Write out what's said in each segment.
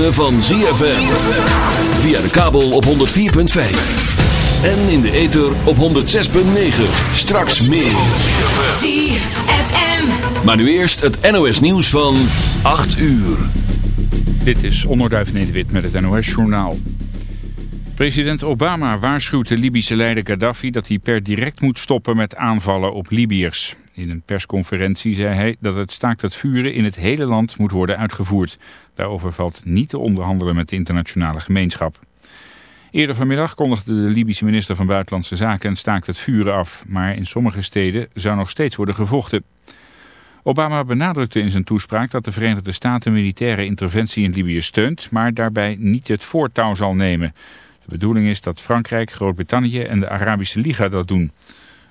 ritme van ZFM. Via de kabel op 104.5. En in de ether op 106.9. Straks meer. ZFM. Maar nu eerst het NOS nieuws van 8 uur. Dit is Onderduif Nederwit met het NOS Journaal. President Obama waarschuwt de Libische leider Gaddafi dat hij per direct moet stoppen met aanvallen op Libiërs. In een persconferentie zei hij dat het staakt het vuren in het hele land moet worden uitgevoerd. Daarover valt niet te onderhandelen met de internationale gemeenschap. Eerder vanmiddag kondigde de Libische minister van Buitenlandse Zaken een staakt het vuren af. Maar in sommige steden zou nog steeds worden gevochten. Obama benadrukte in zijn toespraak dat de Verenigde Staten militaire interventie in Libië steunt, maar daarbij niet het voortouw zal nemen. De bedoeling is dat Frankrijk, Groot-Brittannië en de Arabische Liga dat doen.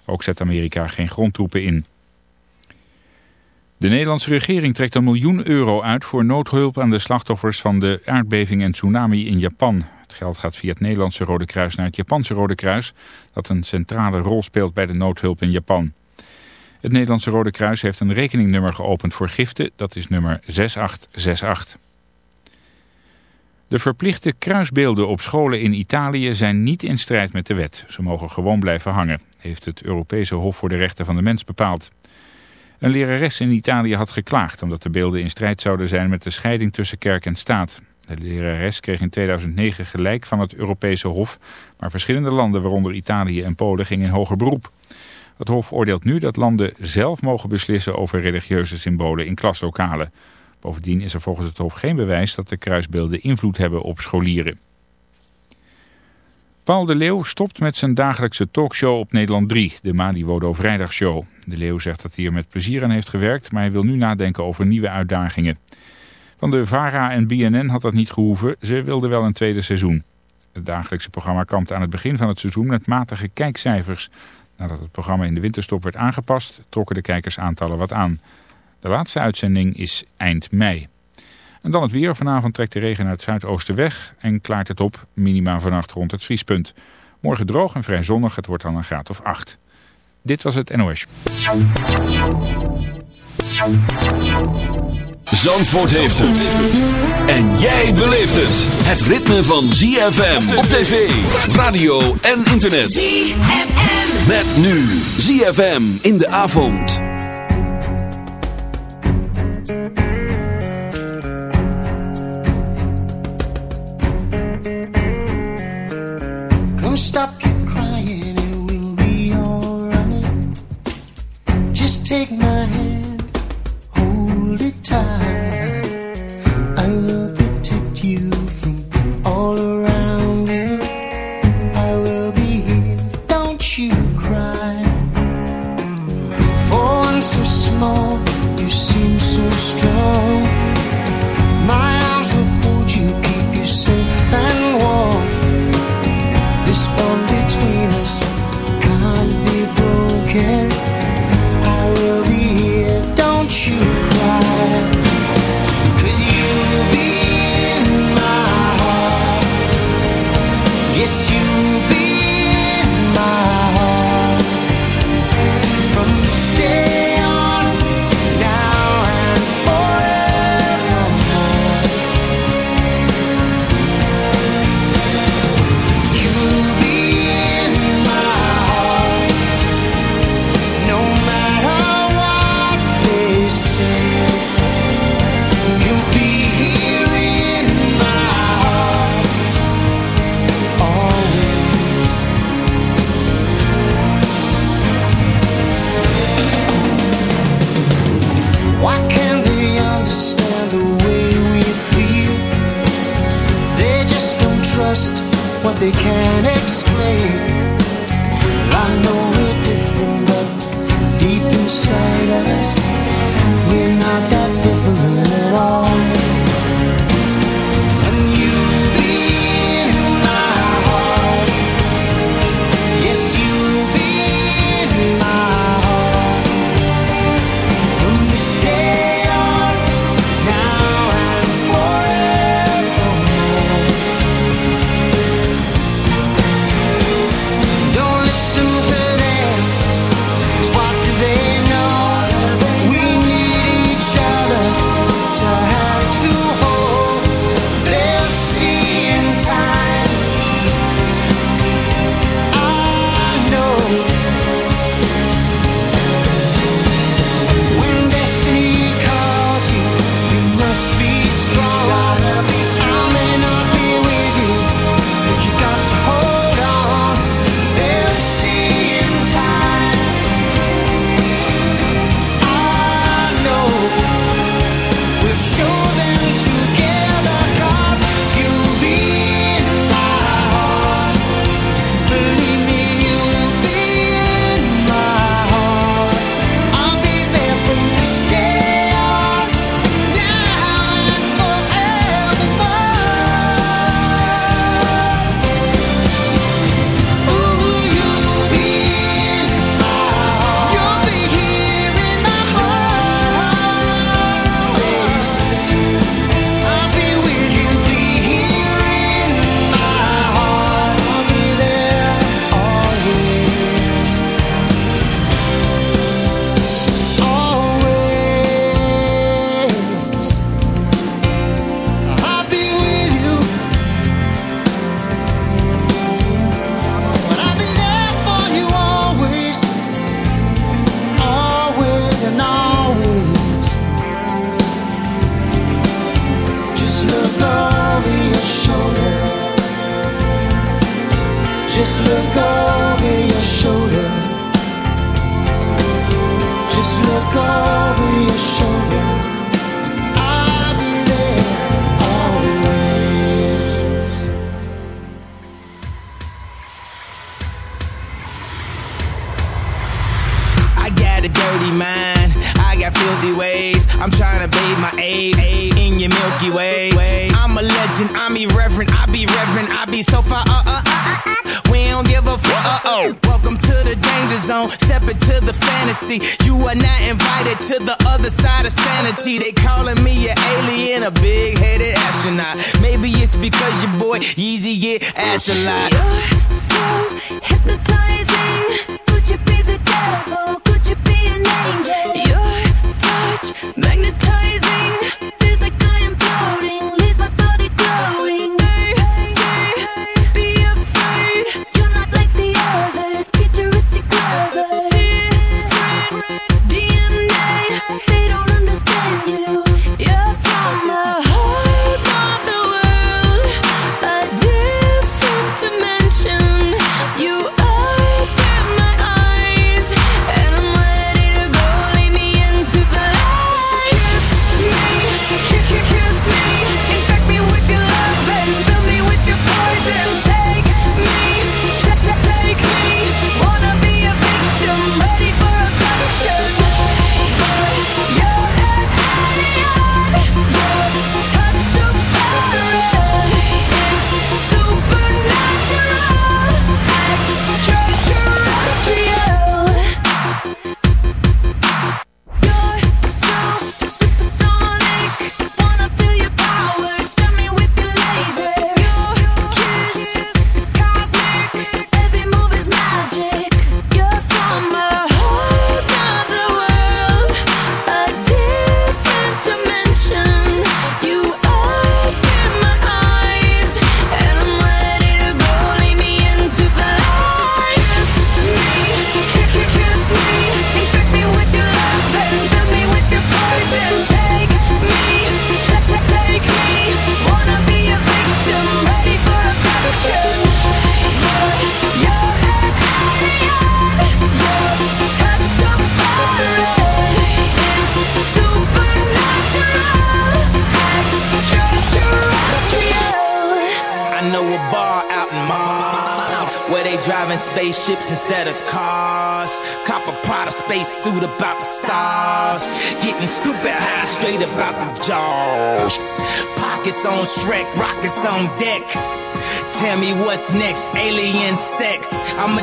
Ook zet Amerika geen grondtroepen in. De Nederlandse regering trekt een miljoen euro uit voor noodhulp aan de slachtoffers van de aardbeving en tsunami in Japan. Het geld gaat via het Nederlandse Rode Kruis naar het Japanse Rode Kruis, dat een centrale rol speelt bij de noodhulp in Japan. Het Nederlandse Rode Kruis heeft een rekeningnummer geopend voor giften, dat is nummer 6868. De verplichte kruisbeelden op scholen in Italië zijn niet in strijd met de wet. Ze mogen gewoon blijven hangen, heeft het Europese Hof voor de Rechten van de Mens bepaald. Een lerares in Italië had geklaagd omdat de beelden in strijd zouden zijn met de scheiding tussen kerk en staat. De lerares kreeg in 2009 gelijk van het Europese Hof, maar verschillende landen, waaronder Italië en Polen, gingen in hoger beroep. Het Hof oordeelt nu dat landen zelf mogen beslissen over religieuze symbolen in klaslokalen. Bovendien is er volgens het Hof geen bewijs dat de kruisbeelden invloed hebben op scholieren. Paul de Leeuw stopt met zijn dagelijkse talkshow op Nederland 3, de Maliwodo Vrijdagshow. De Leeuw zegt dat hij er met plezier aan heeft gewerkt, maar hij wil nu nadenken over nieuwe uitdagingen. Van de VARA en BNN had dat niet gehoeven, ze wilden wel een tweede seizoen. Het dagelijkse programma kampte aan het begin van het seizoen met matige kijkcijfers. Nadat het programma in de winterstop werd aangepast, trokken de kijkersaantallen wat aan. De laatste uitzending is eind mei. En dan het weer. Vanavond trekt de regen naar het zuidoosten weg en klaart het op. Minima vannacht rond het vriespunt. Morgen droog en vrij zonnig. Het wordt dan een graad of 8. Dit was het NOS. Zandvoort heeft het. En jij beleeft het. Het ritme van ZFM op tv, radio en internet. ZFM. Met nu ZFM in de avond.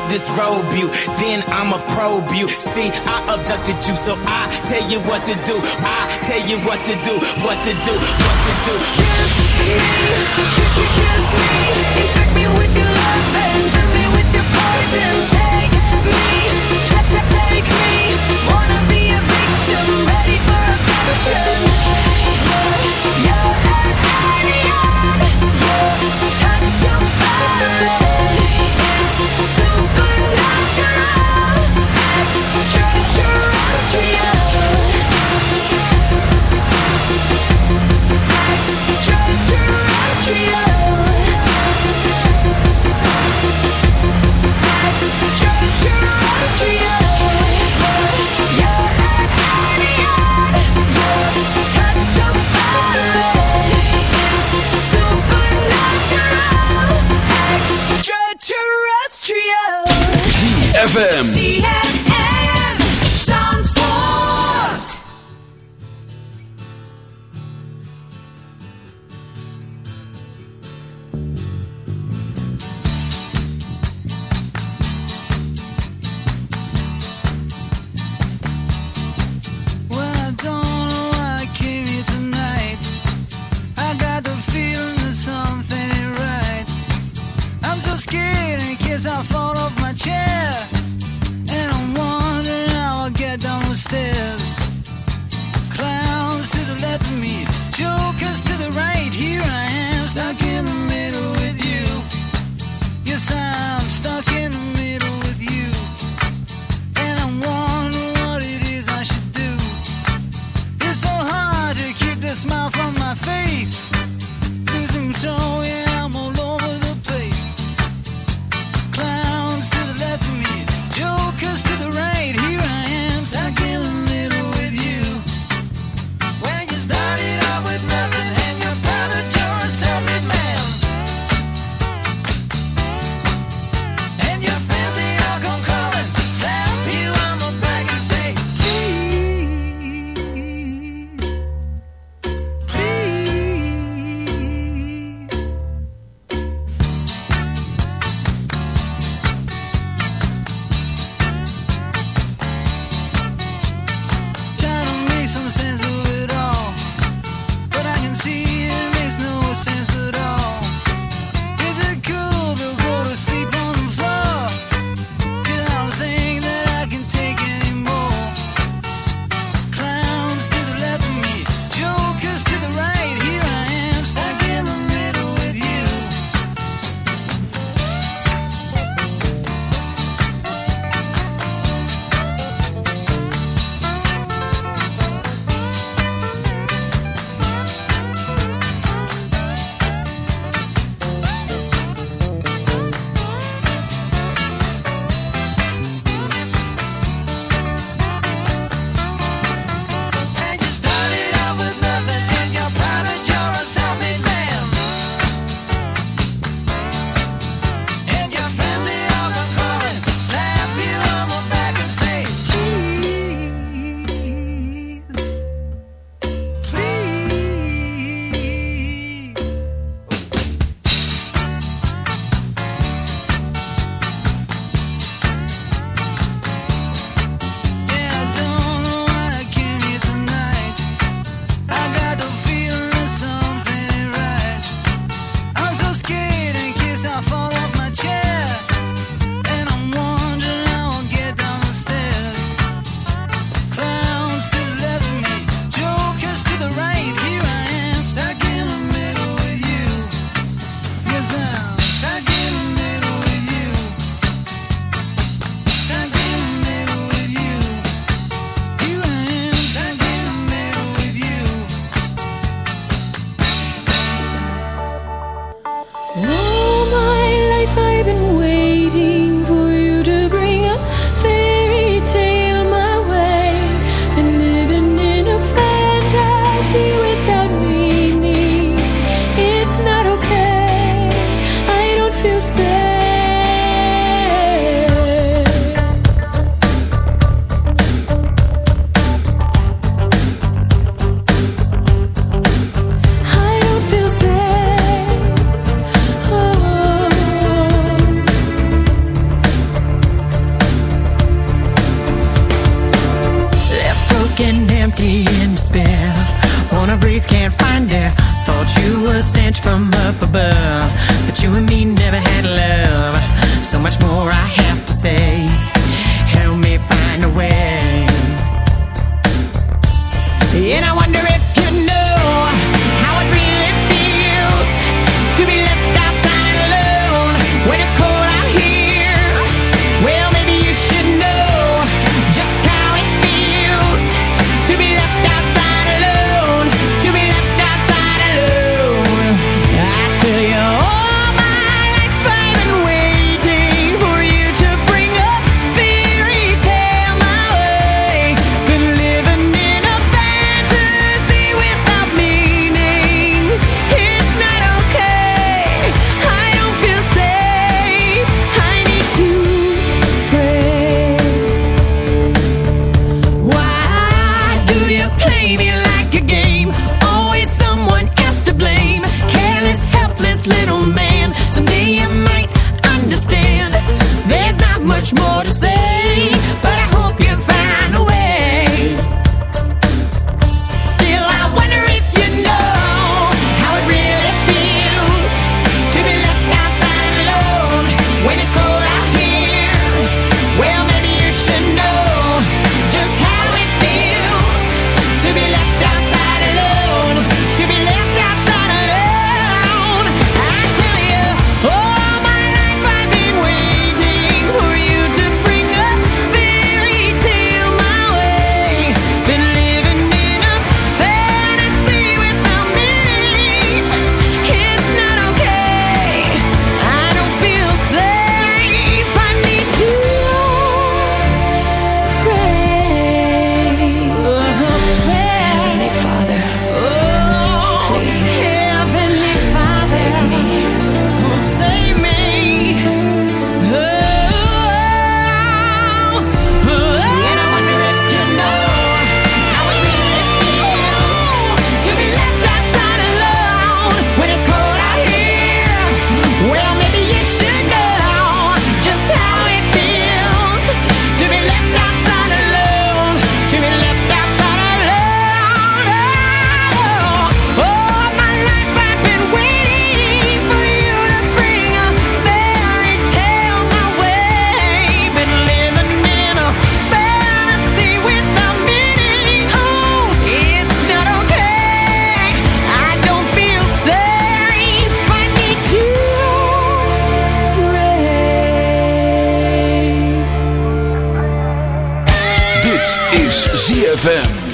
disrobe you, then I'ma probe you. See, I abducted you, so I tell you what to do. I tell you what to do, what to do, what to do. Kiss me, kiss me, infect me with your love and fill me with your poison. Take me, take me, wanna be a victim, ready for a passion. ZFM.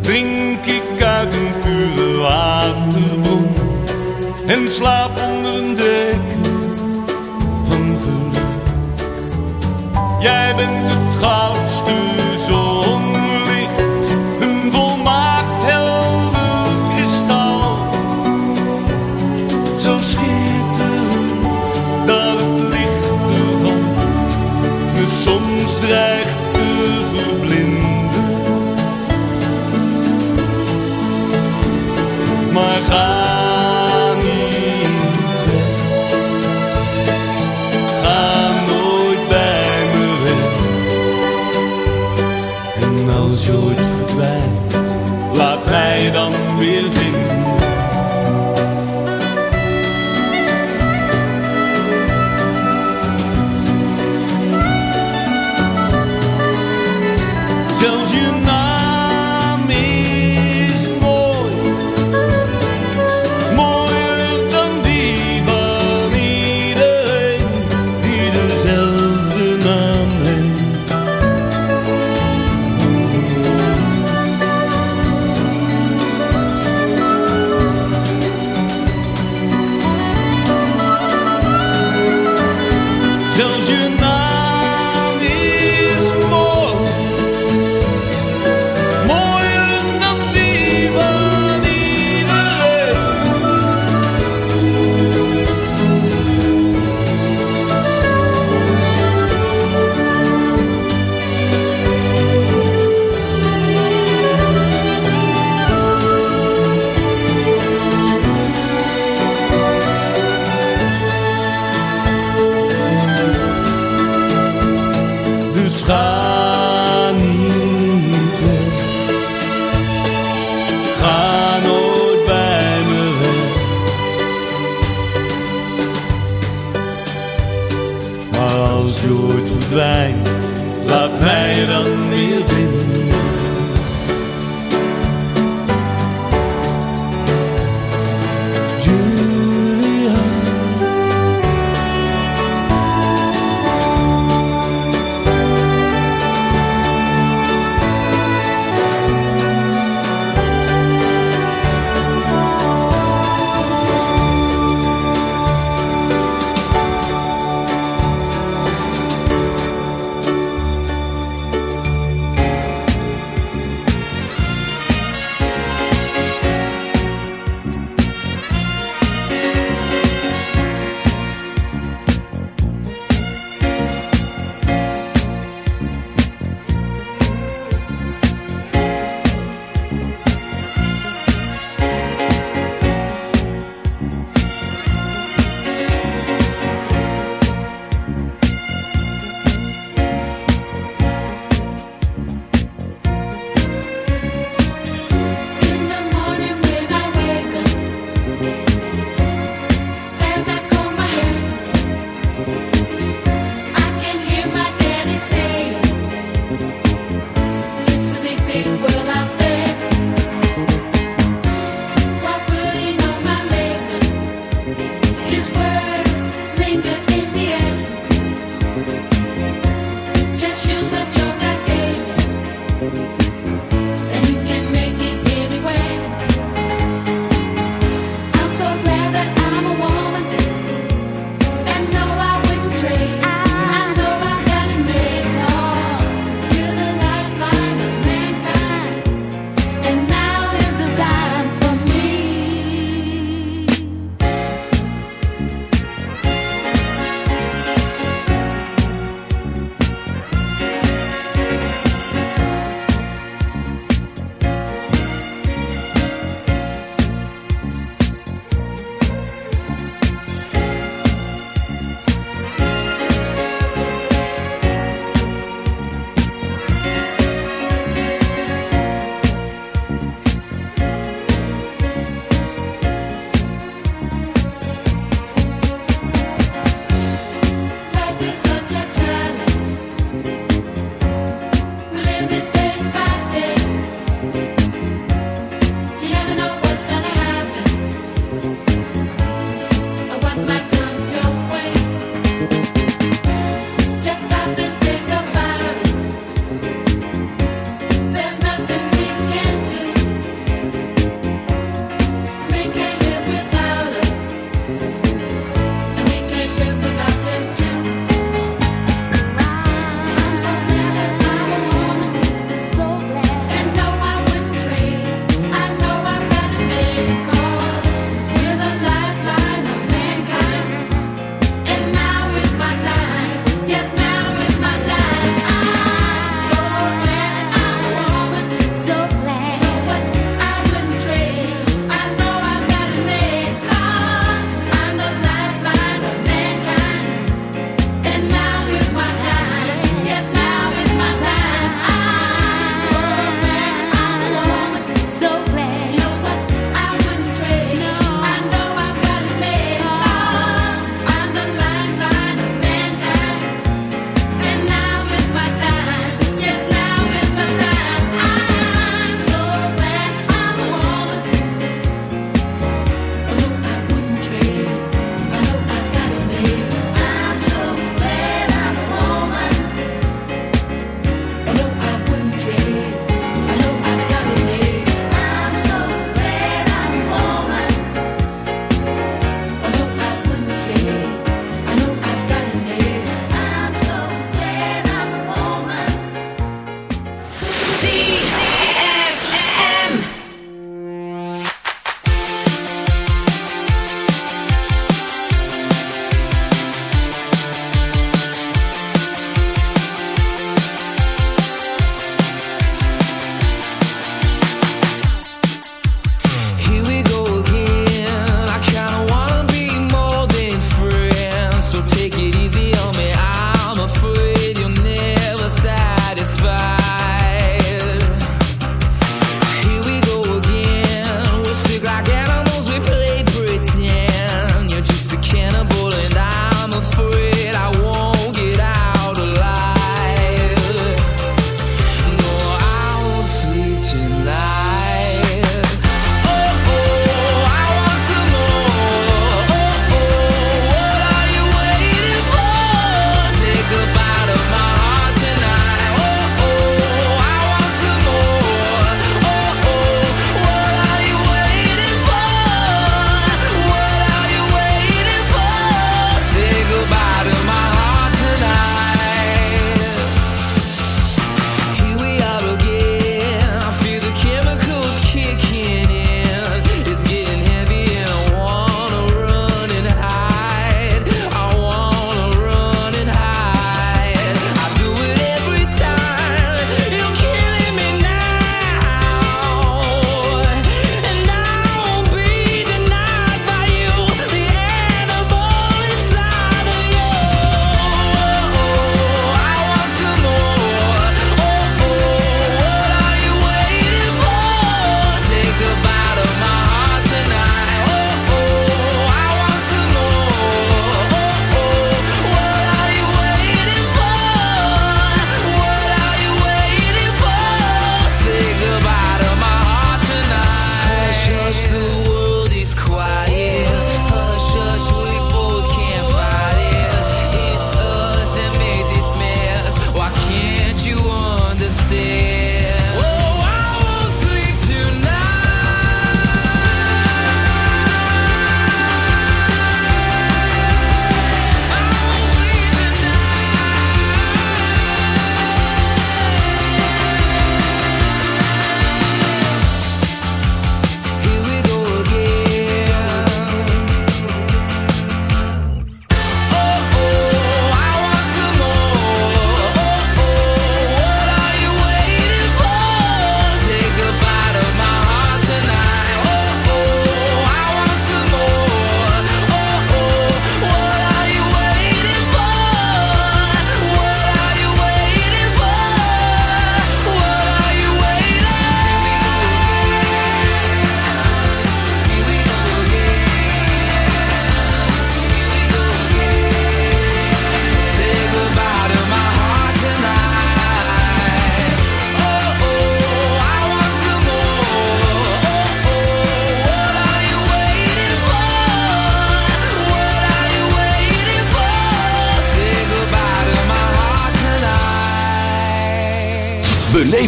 Drink ik uit een pure waterbron En slaap onder een deken van geluk. Jij bent het goud.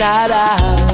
inside out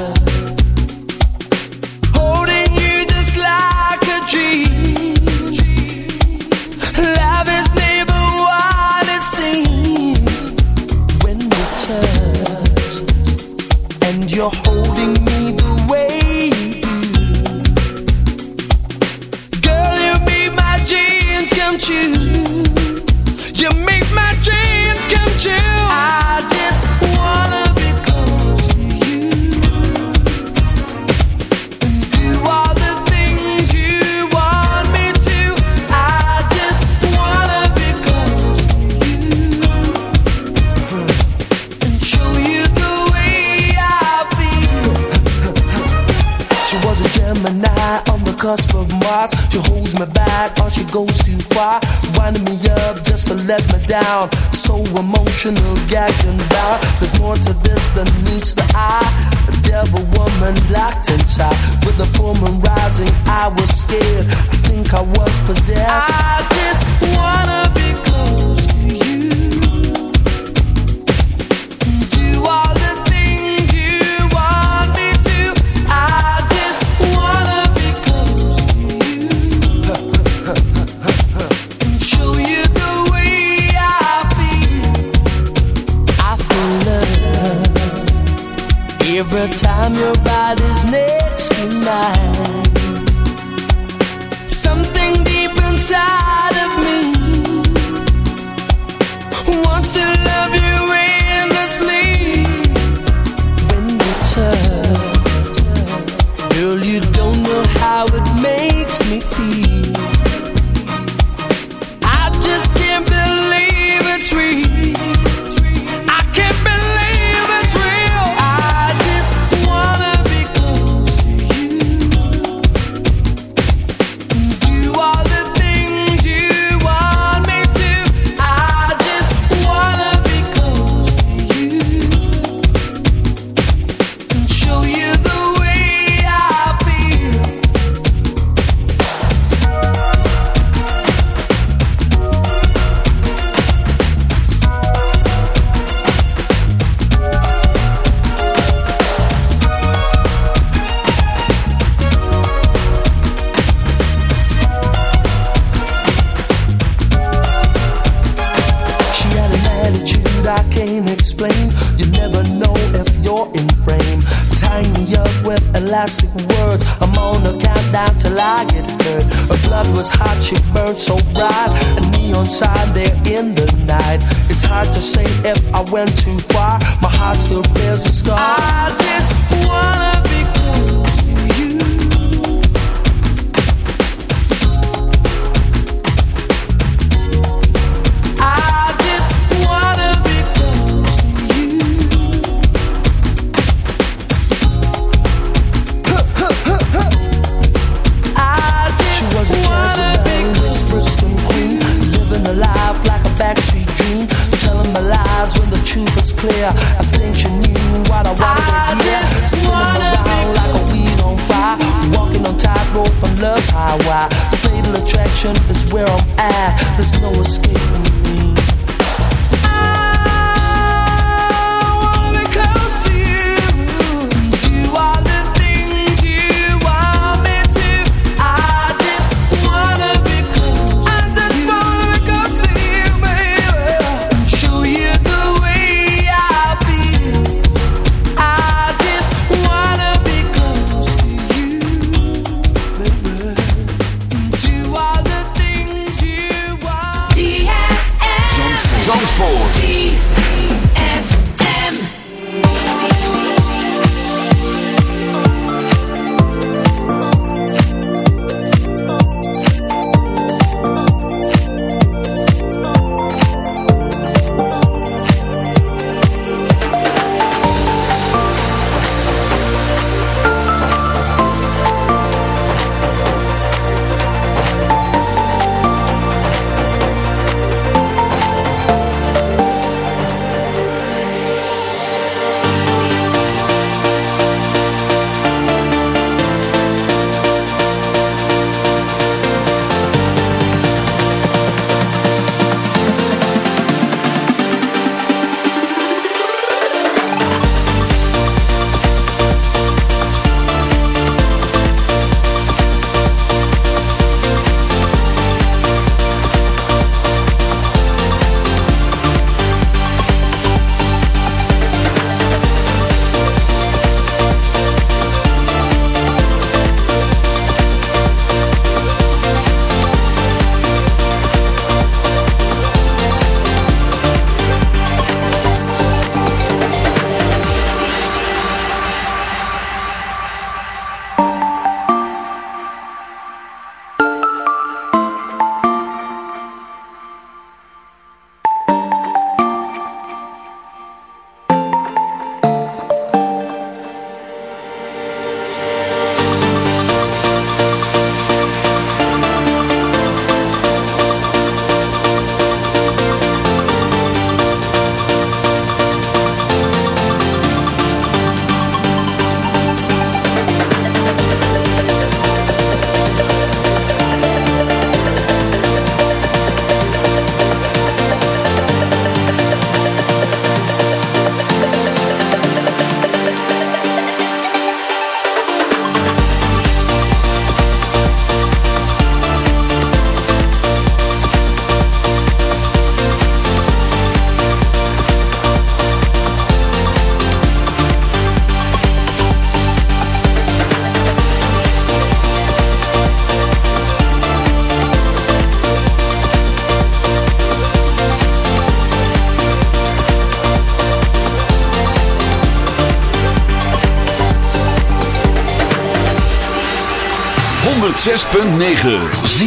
106.9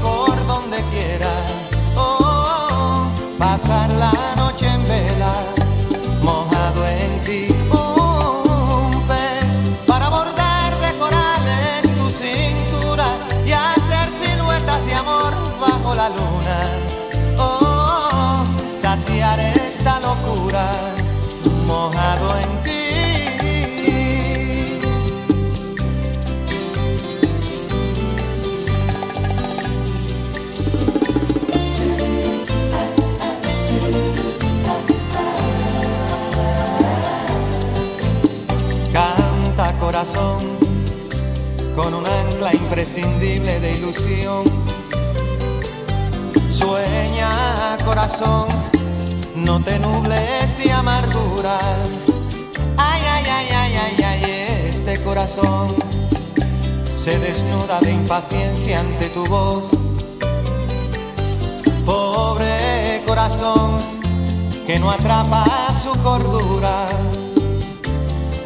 por donde quiera. Oh, pasar la noche en vela, mojado en ti. Un pez para bordar de corales tu cintura y hacer siluetas de amor bajo la luna. Oh, saciar esta locura mojado en corazón con un ancla imprescindible de ilusión. Sueña corazón no te nubles de amargura. Ay, ay, ay, ay, ay, ay, este corazón se desnuda de impaciencia ante tu voz. Pobre corazón que no atrapa su cordura.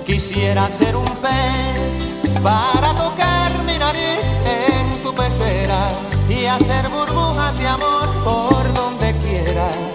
Quisiera ser un pez para tocar mi nariz en tu pecera y hacer burbujas de amor por donde quiera